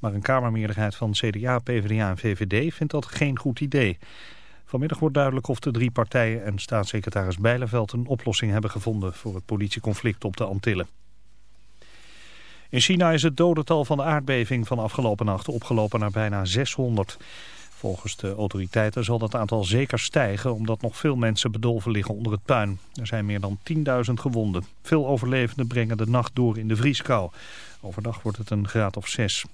Maar een kamermeerderheid van CDA, PvdA en VVD vindt dat geen goed idee. Vanmiddag wordt duidelijk of de drie partijen en staatssecretaris Bijleveld een oplossing hebben gevonden voor het politieconflict op de Antillen. In China is het dodental van de aardbeving van afgelopen nacht opgelopen naar bijna 600. Volgens de autoriteiten zal dat aantal zeker stijgen omdat nog veel mensen bedolven liggen onder het puin. Er zijn meer dan 10.000 gewonden. Veel overlevenden brengen de nacht door in de vrieskou. Overdag wordt het een graad of 6.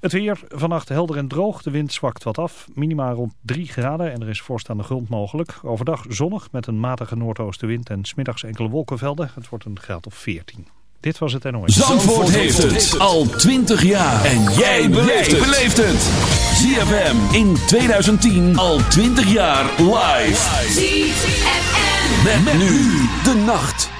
Het weer vannacht helder en droog. De wind zwakt wat af. Minima rond 3 graden en er is vorst aan de grond mogelijk. Overdag zonnig met een matige noordoostenwind en smiddags enkele wolkenvelden. Het wordt een graad of 14. Dit was het NOS. Zandvoort, Zandvoort heeft het al 20 jaar. En jij beleeft het. ZFM in 2010 al 20 jaar live. ZFM. Met, met nu de nacht.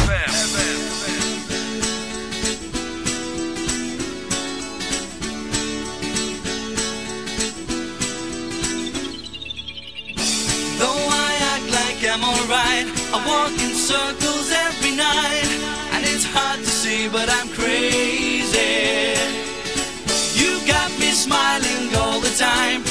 Circles every night, and it's hard to see, but I'm crazy. You got me smiling all the time.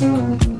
Mm-hmm.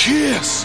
kiss.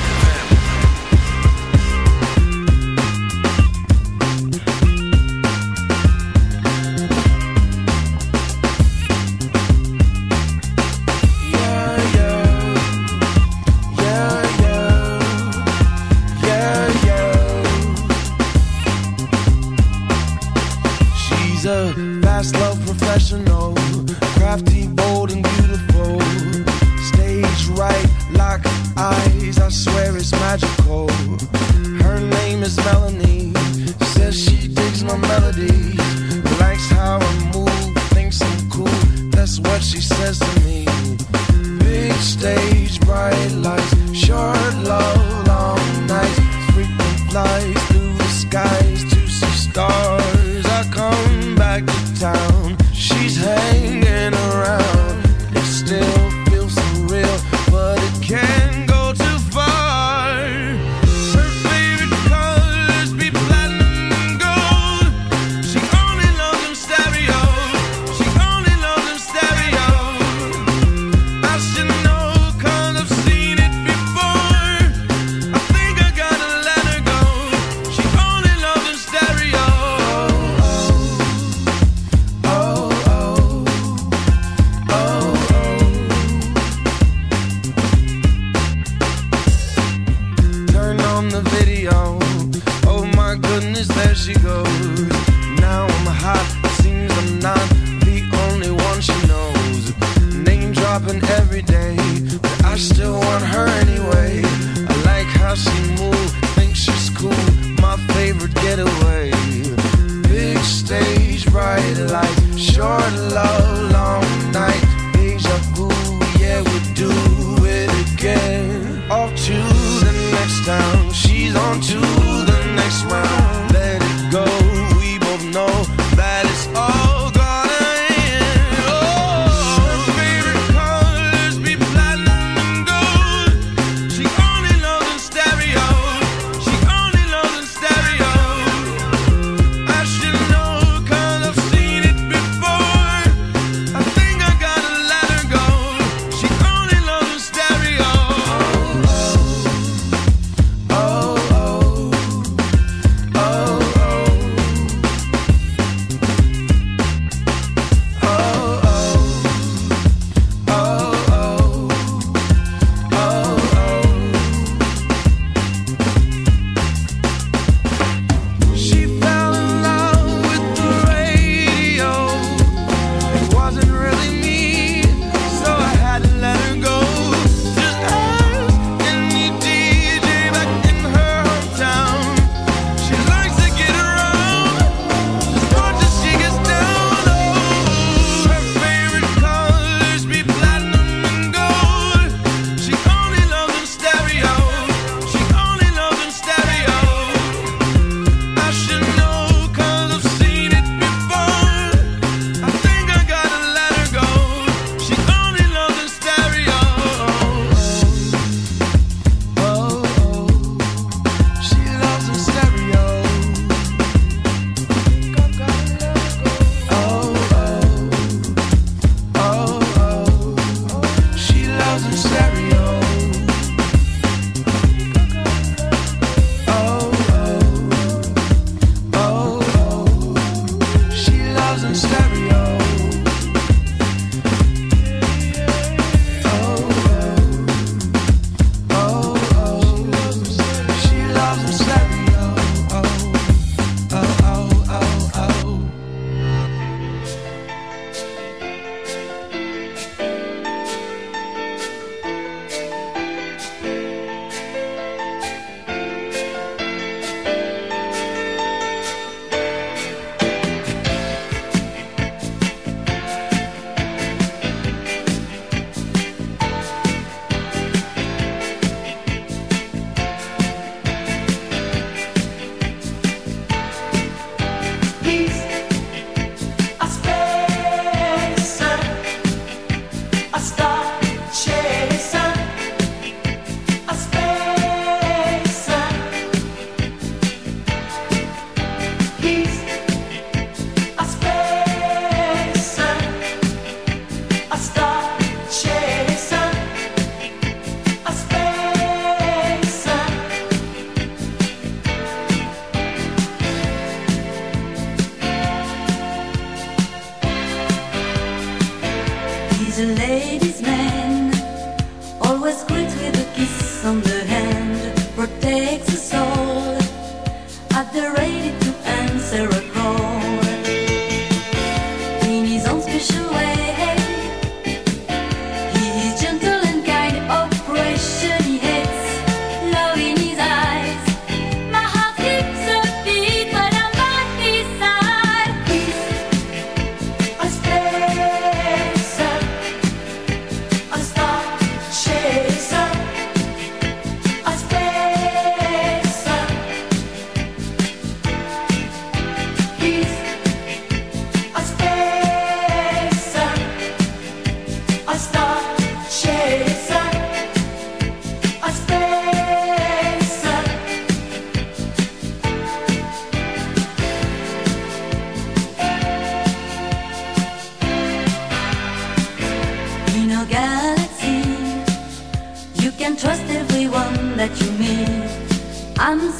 she says to me, Big stage, bright lights, short love, long nights, frequent flights through the sky.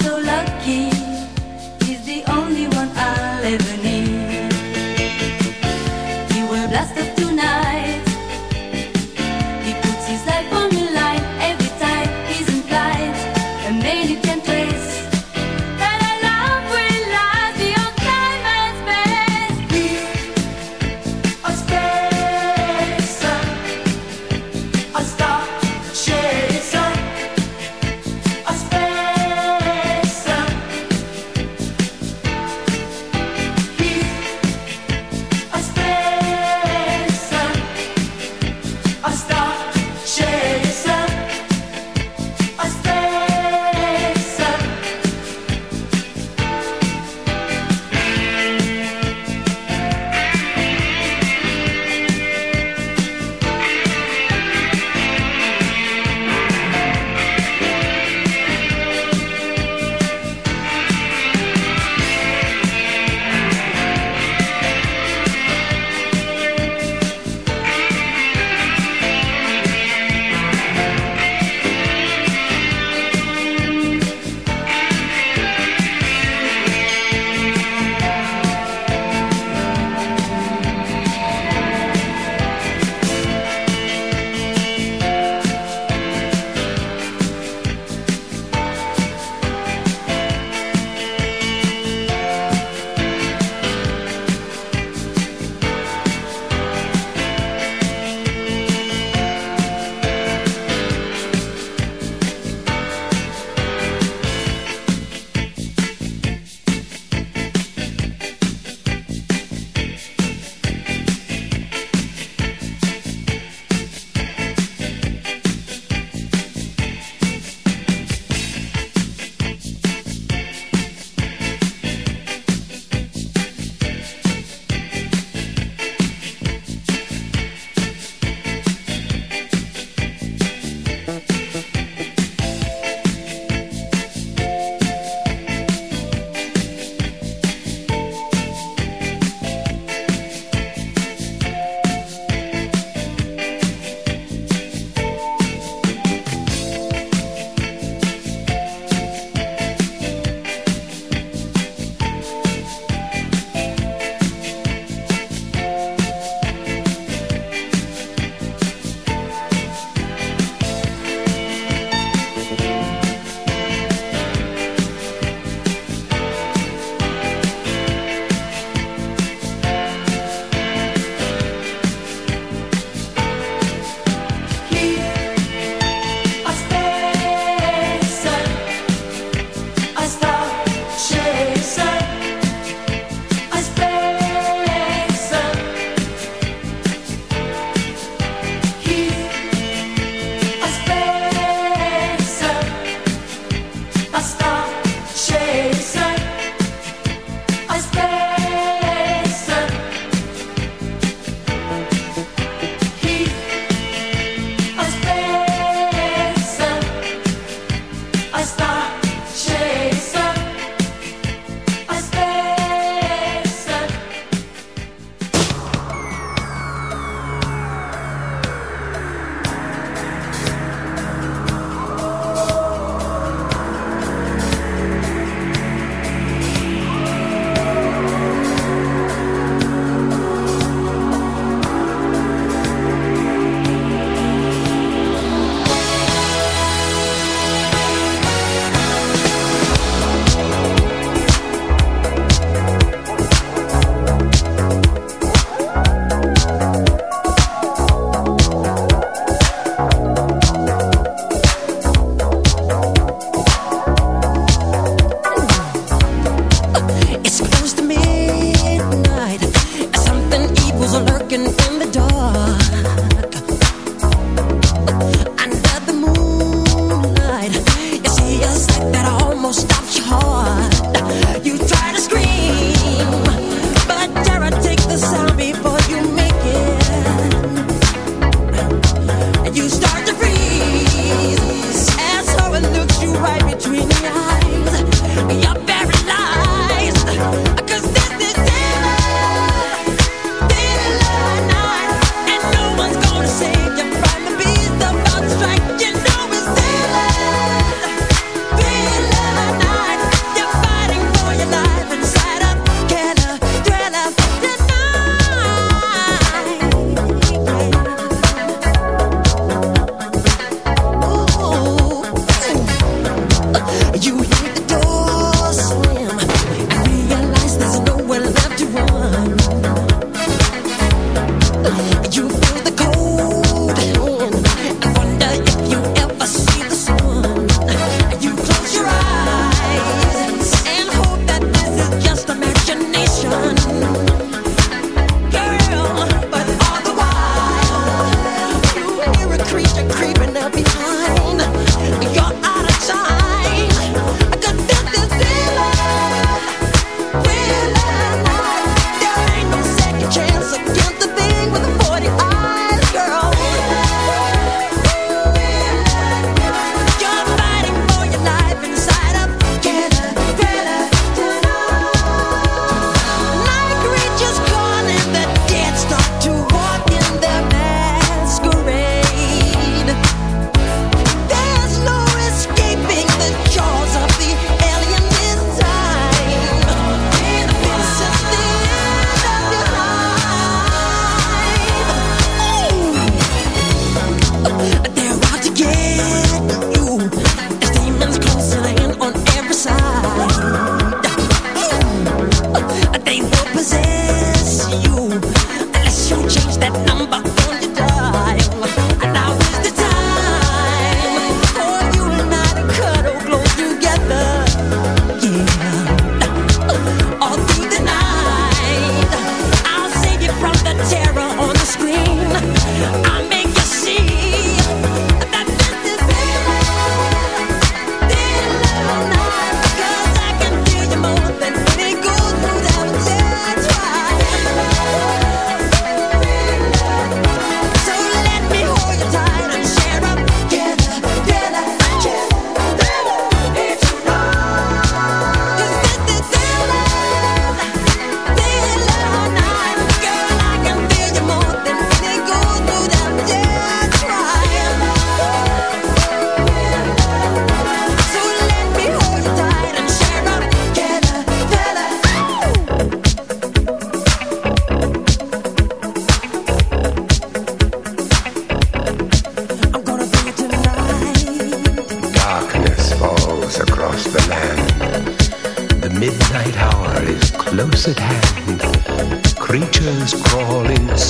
So lucky, he's the only one I'll ever need.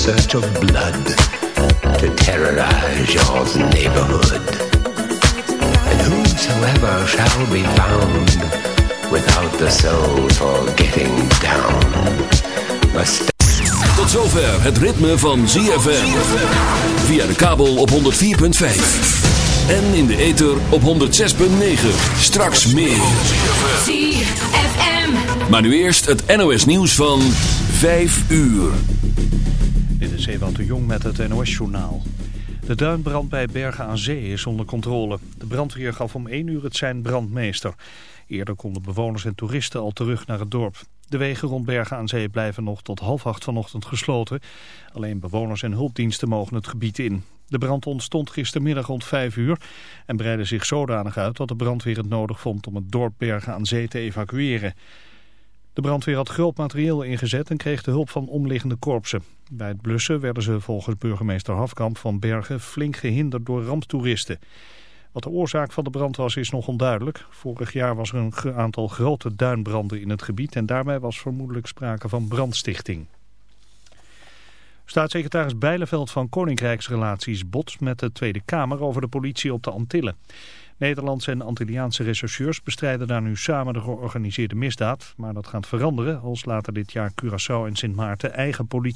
Search of blood to terrorize your neighborhood. And whosoever shall be found without the soul for getting down must Tot zover het ritme van ZFM. Via de kabel op 104.5. En in de ether op 106.9. Straks meer. ZFM. Maar nu eerst het NOS nieuws van 5 uur. Is Ewout de Jong met het NOS-journaal. De duinbrand bij Bergen aan Zee is onder controle. De brandweer gaf om 1 uur het zijn brandmeester. Eerder konden bewoners en toeristen al terug naar het dorp. De wegen rond Bergen aan Zee blijven nog tot half acht vanochtend gesloten. Alleen bewoners en hulpdiensten mogen het gebied in. De brand ontstond gistermiddag rond 5 uur en breidde zich zodanig uit dat de brandweer het nodig vond om het dorp Bergen aan Zee te evacueren. De brandweer had groot materieel ingezet en kreeg de hulp van omliggende korpsen. Bij het blussen werden ze volgens burgemeester Hafkamp van Bergen flink gehinderd door ramptoeristen. Wat de oorzaak van de brand was is nog onduidelijk. Vorig jaar was er een aantal grote duinbranden in het gebied en daarbij was vermoedelijk sprake van brandstichting. Staatssecretaris Bijleveld van Koninkrijksrelaties botst met de Tweede Kamer over de politie op de Antillen. Nederlandse en Antilliaanse rechercheurs bestrijden daar nu samen de georganiseerde misdaad. Maar dat gaat veranderen als later dit jaar Curaçao en Sint Maarten eigen politie